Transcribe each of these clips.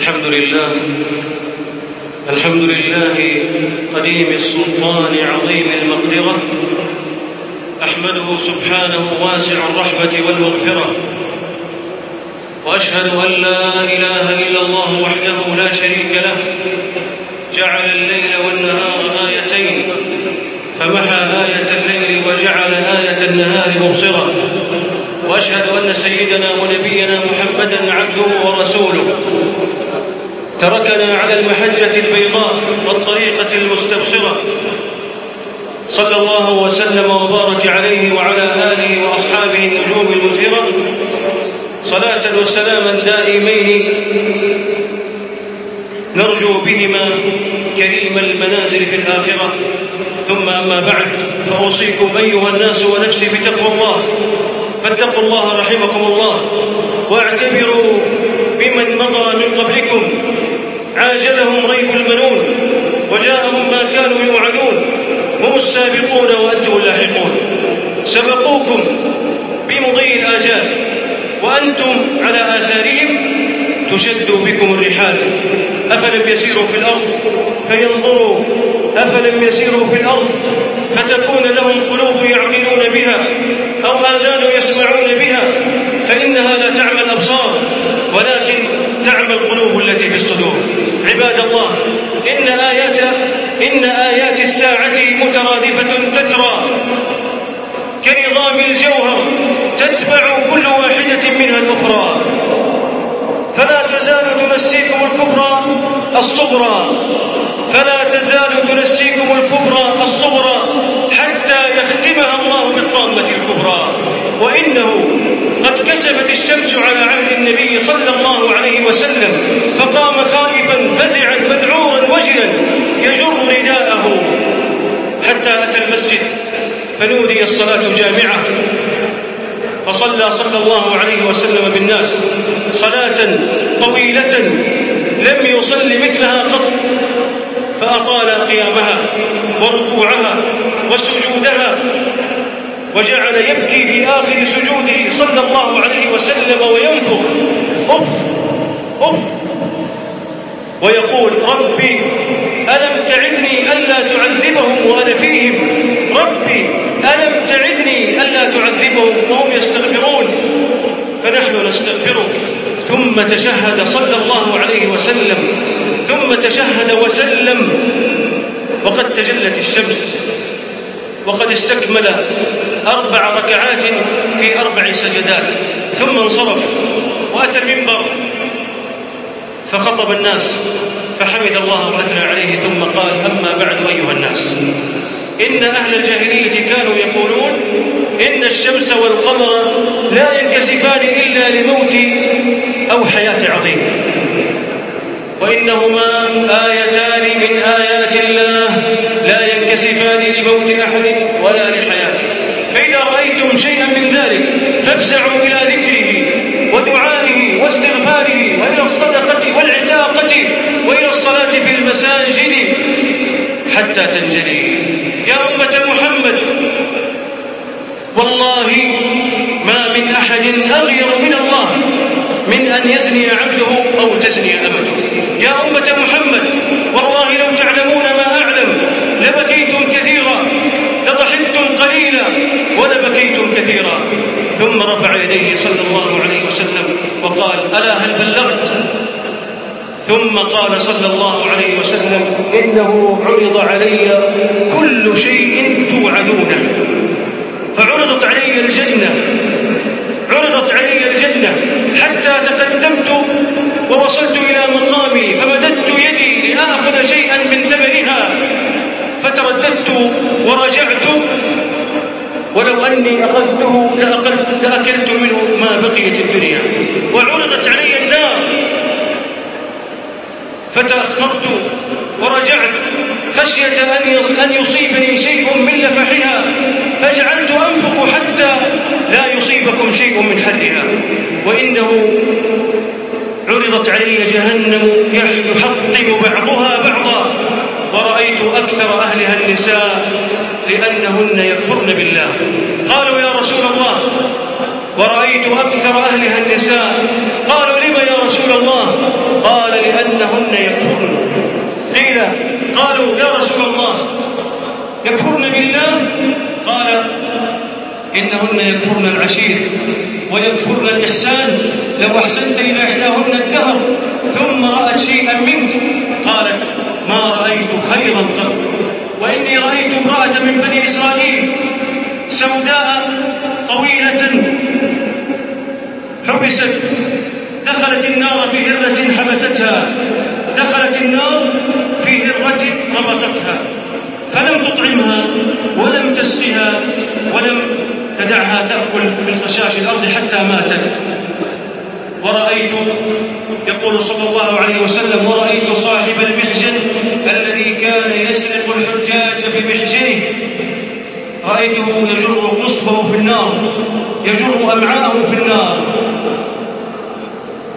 الحمد لله الحمد لله قديم السلطان عظيم المقدرة أحمده سبحانه واسع الرحمة والمغفرة وأشهد أن لا إله إلا الله وحده لا شريك له جعل الليل والنهار آيتين فمحى آية الليل وجعل آية النهار مبصرة وأشهد أن سيدنا ونبينا محمدا عبده ورسوله تركنا على المحجة البيضاء والطريقة المستبصرة. صلى الله وسلم وبارك عليه وعلى آله وأصحابه النجوم المزهرة. صلاة وسلاما دائمين نرجو بهما كريم المنازل في الآخرة. ثم أما بعد فأوصيكم أيها الناس ونفسي بتقوى الله. فاتقوا الله رحمكم الله واعتبروا بمن مضى من قبلكم. عاجلهم ريب المنون وجاءهم ما كانوا يوعدون. هم السابقون وأنتم اللاحقون. سبقوكم بمضي الآجال وأنتم على آثارهم تشد بكم الرحال. أفلم يسيروا في الأرض فينظروا. أفلم يسيروا في الأرض فتكون لهم قلوب يعقلون بها أو آذان يسمعون بها فإنها لا ولكن تعمى القلوب التي في الصدور. عباد الله إن آيات إن آيات الساعة مترادفة تترى. كنظام الجوهر تتبع كل واحدة منها. الشمس على عهد النبي صلى الله عليه وسلم فقام خائفا فزعا مذعورا وجلا يجر رداءه حتى أتى المسجد فنودي الصلاة جامعة فصلى صلى الله عليه وسلم بالناس صلاة طويلة لم يصل مثلها قط فأطال قيامها وركوعها وسجودها وجعل يبكي في آخر سجوده صلى الله عليه وسلم وينفخ. أف أف. ويقول ربي ألم تعدني ألا تعذبهم وأنا فيهم؟ ربي ألم تعدني ألا تعذبهم وهم يستغفرون؟ فنحن نستغفرك. ثم تشهد صلى الله عليه وسلم. ثم تشهد وسلم. وقد تجلت الشمس. وقد استكمل أربع ركعات في أربع سجدات ثم انصرف وأتى المنبر فخطب الناس فحمد الله وأثنى عليه ثم قال أما بعد أيها الناس إن أهل الجاهلية كانوا يقولون إن الشمس والقمر لا ينكسفان إلا لموت أو حياة عظيم وإنهما آيتان من آيات الله لا ينكسفان لموت أحد ولا لحياته. رأيتم شيئا من ذلك فافزعوا إلى ذكره ودعائه واستغفاره وإلى الصدقة والعتاقة وإلى الصلاة في المساجد حتى تنجلي. يا أمة محمد والله ما من أحد أغير من الله من أن يزني عبده أو تزني أمته يا أمة محمد والله لو تعلمون ما أعلم لبكيتم كثيرا. كثيرا. ثم رفع يديه صلى الله عليه وسلم وقال ألا هل بلغت؟ ثم قال صلى الله عليه وسلم إنه عرض علي كل شيء توعدونه. فعرضت علي الجنة عرضت علي الجنة حتى تقدمت ووصلت إلى مقامي فمددت يدي لآخذ شيئا من ثمنها فترددت ورجعت ولو أني أخذته لأكلت, منه ما بقيت الدنيا. وعرضت علي النار. فتأخرت ورجعت. خشية أن يصيبني شيء من لفحها. فجعلت أنفخ حتى لا يصيبكم شيء من حرها. وإنه عرضت علي جهنم يحطم بعضها بعضا. ورأيت أكثر أهلها النساء. لأنهن يكفرن بالله. قالوا يا رسول الله ورأيت أكثر أهلها النساء. قالوا لم يا رسول الله؟ قال لأنهن يكفرن. قيل قالوا يا رسول الله يكفرن بالله؟ قال إنهن يكفرن العشير ويكفرن الإحسان. لو أحسنت إلى إحداهن الدهر ثم رأت شيئا منك قالت ما رأيت خيرا قط. وإني رأيت امرأة من بني إسرائيل سوداء طويلة حبست دخلت النار في هرة حبستها دخلت النار في هرة ربطتها فلم تطعمها ولم تسقها ولم تدعها تأكل من خشاش الأرض حتى ماتت. ورأيت يقول صلى الله عليه وسلم ورأيت صاحب المحجن يسرق الحجاج بمحجنه رأيته يجر قصبه في النار يجر أمعاءه في النار.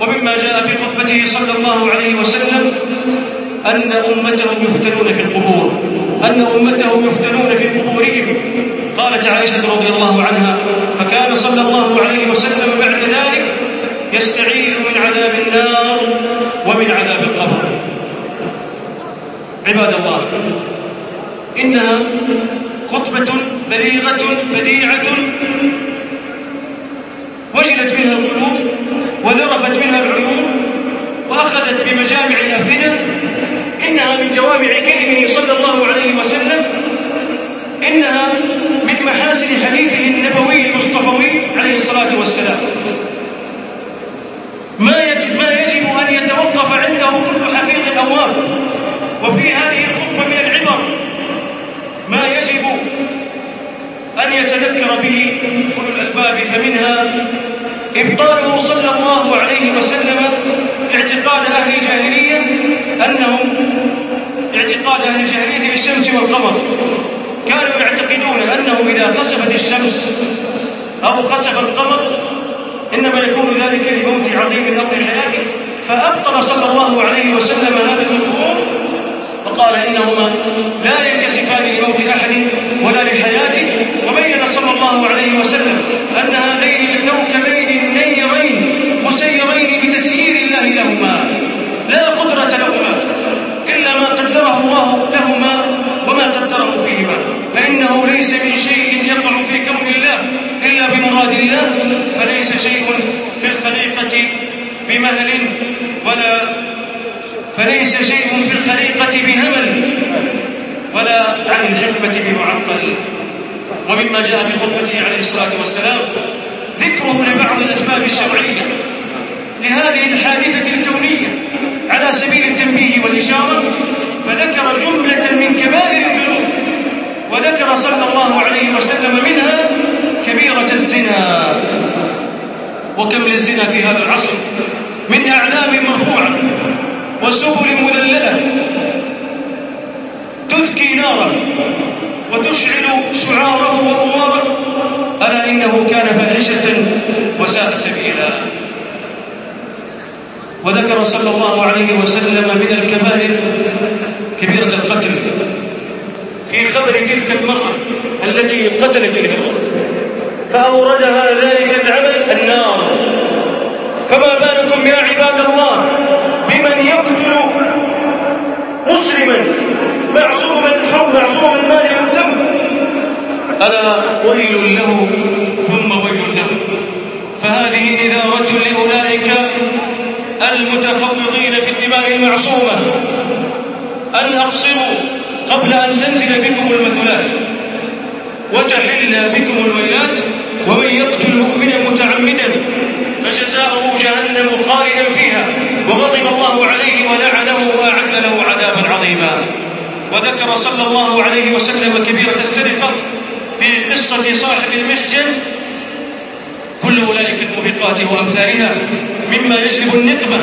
ومما جاء في خطبته صلى الله عليه وسلم أن أمته يفتنون في القبور أن أمته يفتنون في قبورهم. قالت عائشة رضي الله عنها فكان صلى الله عليه وسلم بعد ذلك يستعيذ من عذاب النار ومن عذاب عباد الله. إنها خطبة بليغة بديعة وجلت منها القلوب وذرفت منها العيون وأخذت بمجامع الأفئدة. إنها من جوامع كلمه صلى الله عليه وسلم. إنها من محاسن حديثه النبوي المصطفوي عليه الصلاة والسلام ما يجب, ما يجب أن يتوقف عنده كل حفيظ أواب وفي هذه الخطبة من العبر ما يجب أن يتذكر به أولو الألباب فمنها إبطاله صلى الله عليه وسلم اعتقاد أهل الجاهلية أنهم اعتقاد أهل الجاهلية بالشمس والقمر. كانوا يعتقدون أنه إذا خسفت الشمس أو خسف القمر إنما يكون ذلك لموت عظيم أو لحياته. فأبطل صلى الله عليه وسلم هذا المفهوم وقال إنهما لا ينكسفان لموت أحد ولا لحياته وبين صلى الله عليه وسلم أن هذين الكوكبين النيرين مسيرين بتسيير الله لهما لا قدرة لهما إلا ما قدره الله لهما وما قدره فيهما فإنه ليس من شيء يقع في كون الله إلا بمراد الله فليس شيء في الخليقة بمهل ولا فليس شيء ولا عن الحكمة بمعطل. ومما جاء في خطبته عليه الصلاة والسلام ذكره لبعض الأسباب الشرعية لهذه الحادثة الكونية على سبيل التنبيه والإشارة فذكر جملة من كبائر الذنوب وذكر صلى الله عليه وسلم منها كبيرة الزنا. وكم للزنا في هذا العصر؟ من أعلام مرفوعة وسبل مذللة تذكي نارا وتشعل سعاره ورواره ألا إنه كان فاحشة وساء سبيلا. وذكر صلى الله عليه وسلم من الكبائر كبيرة القتل في خبر تلك المرأة التي قتلت الهرة فأوردها ذلك العمل ألا ويل له ثم ويل له. فهذه نذارة لأولئك المتخوضين في الدماء المعصومة أن أقصروا قبل أن تنزل بكم المثلات وتحل بكم الويلات ومن يقتل مؤمنا متعمدا فجزاؤه جهنم خالدا فيها وغضب الله عليه ولعنه وأعد له عذابا عظيما. وذكر صلى الله عليه وسلم كبيرة السرقة صاحب المحجن كل أولئك الموبقات وأمثالها مما يجلب النقمة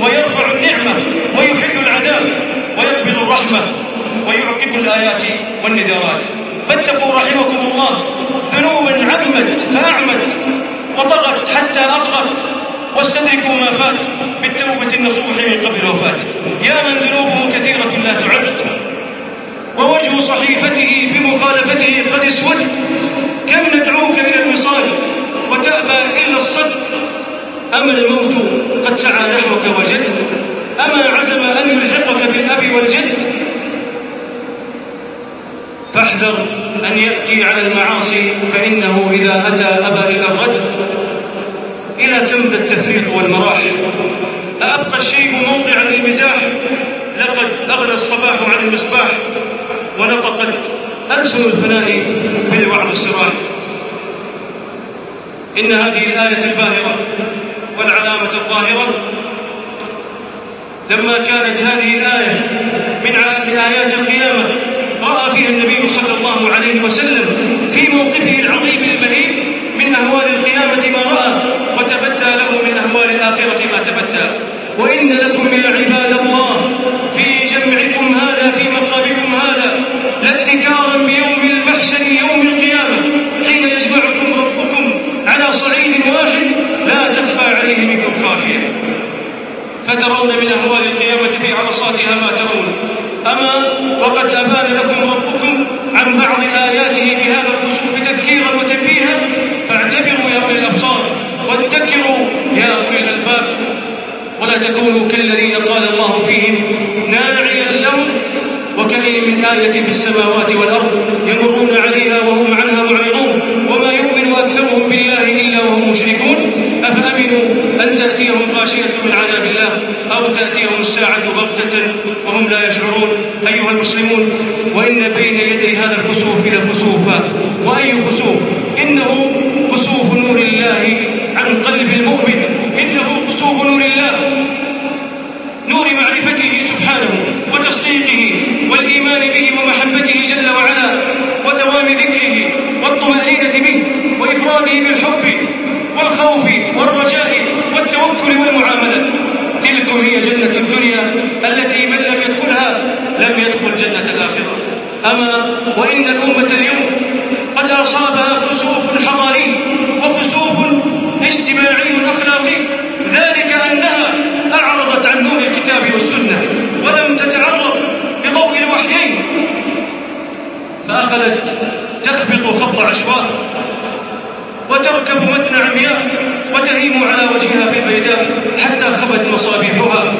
ويرفع النعمة ويحل العذاب ويقبل الرحمة ويعقب الآيات والنذارات فاتقوا رحمكم الله ذنوبا عمت فأعمت وطغت حتى أطغت. واستدركوا ما فات بالتوبة النصوح من قبل الوفاة يا من ذنوبه كثيرة لا تعد. ووجه صحيفته بمخالفته قد اسود. كم ندعوك إلى الوصال وتأبى أما الموت قد سعى نحوك وجد أما عزم أن يلحقك بالأب والجد؟ فاحذر أن يأتي على المعاصي فإنه إذا أتى أبى إلى الرد. إلى كم ذا التفريط والمراح أأبقى الشيب موضعا للمزاح؟ لقد أغلى الصباح عن المصباح ونطقت ألسن الفناء بالوعد الصراح إن هذه الآية الباهرة والعلامة الظاهرة لما كانت هذه الآية من آيات القيامة رأى فيها النبي صلى الله عليه وسلم في موقفه العظيم المهيب من أهوال القيامة ما رأى وتبدى له من أهوال الآخرة ما تبدى. وإن لكم يا عباد الله في جمعكم هذا في مقامكم هذا لادكارا بيوم المحشر يوم القيامة حين يجمعكم ربكم على صعيد واحد لا تخفى عليه منكم خافية فترون من أهوال القيامة في عرصاتها ما ترون أما أبان لكم ربكم عن بعض آياته بهذا الخسوف تذكيرا وتنبيها فاعتبروا يا أولي الأبصار وادكروا يا أولي الألباب. ولا تكونوا كالذين قال الله فيهم ناعيا لهم وكأين من آية في السماوات والأرض يمرون عليها وهم عنها معرضون. أكثرهم بالله إلا وهم مشركون. أفأمنوا أن تأتيهم غاشية من عذاب الله أو تأتيهم الساعة بغتة وهم لا يشعرون. أيها المسلمون وإن بين يدي هذا الخسوف لخسوفا وأي خسوف؟ إنه خسوف نور الله عن قلب المؤمن. إنه خسوف نور الله. نور معرفته سبحانه وتصديقه والإيمان به ومحبته جل وعلا ودوام ذكره والطمأنينة به. وإفراده بالحب والخوف والرجاء والتوكل والمعاملة. تلك هي جنة الدنيا التي من لم يدخلها لم يدخل جنة الآخرة. أما وإن الأمة اليوم قد أصابها خسوف حضاري وخسوف اجتماعي أخلاقي ذلك أنها أعرضت عن نور الكتاب والسنة ولم تتعرض بضوء الوحيين. فأخذت تخبط خط عشواء وتركب متن عمياء وتهيم على وجهها في البيداء حتى خبت مصابيحها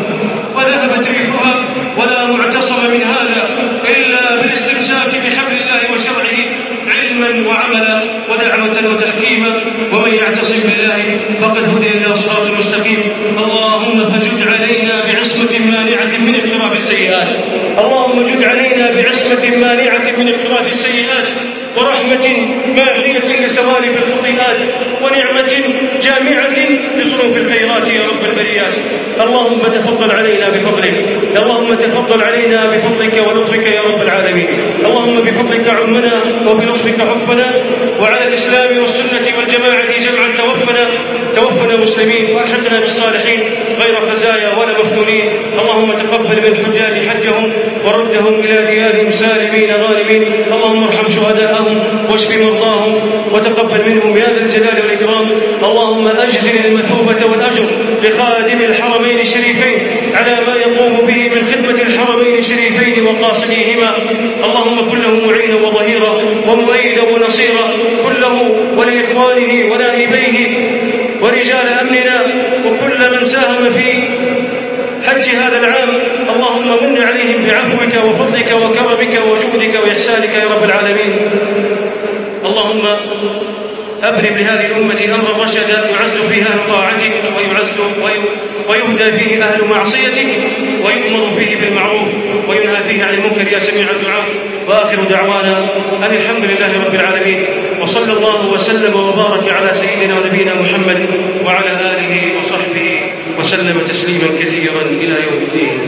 وذهبت ريحها ولا معتصم من هذا إلا بالاستمساك بحبل الله وشرعه علما وعملا ودعوة وتحكيما. ومن يعتصم بالله فقد هدي إلى صراط مستقيم. اللهم فجد علينا بعصمة مانعة من اقتراب السيئات. اللهم جد علينا بعصمة مانعة من اقتراب السيئات. ورحمة ماحية لسوالف الخطيئات ونعمة جامعة لصنوف الخيرات يا رب البريات. اللهم تفضل علينا بفضلك اللهم تفضل علينا بفضلك ولطفك يا رب العالمين. اللهم بفضلك عمنا وبلطفك حفنا وعلى الإسلام والسنة والجماعة جمعا توفنا. توفنا مسلمين وألحقنا بالصالحين غير خزايا ولا مفتونين. اللهم تقبل من الحجاج حجهم وردهم إلى ديارهم سالمين غانمين اللهم ارحم شهداءهم واشف مرضاهم وتقبل منهم بهذا الجلال والإكرام. اللهم أجزل المثوبة والأجر لخادم الحرمين الشريفين على ما يقوم به من خدمة الحرمين الشريفين وقاصديهما. اللهم كن له معينا وظهيرا ومؤيدا ونصيرا. كله ولإخوانه ونائبيه ورجال أمننا. وكل من ساهم في هذا العام اللهم من عليهم بعفوك وفضلك وكرمك وجودك وإحسانك يا رب العالمين. اللهم أبرم لهذه الأمة أمرا رشدا يعز فيه أهل طاعتك ويعز ويهدى فيه أهل معصيتك ويؤمر فيه بالمعروف وينهى فيه عن المنكر يا سميع الدعاء. وآخر دعوانا أن الحمد لله رب العالمين وصلى الله وسلم وبارك على سيدنا ونبينا محمد وعلى آله وصحبه وسلم تسليما كثيرا إلى يوم الدين.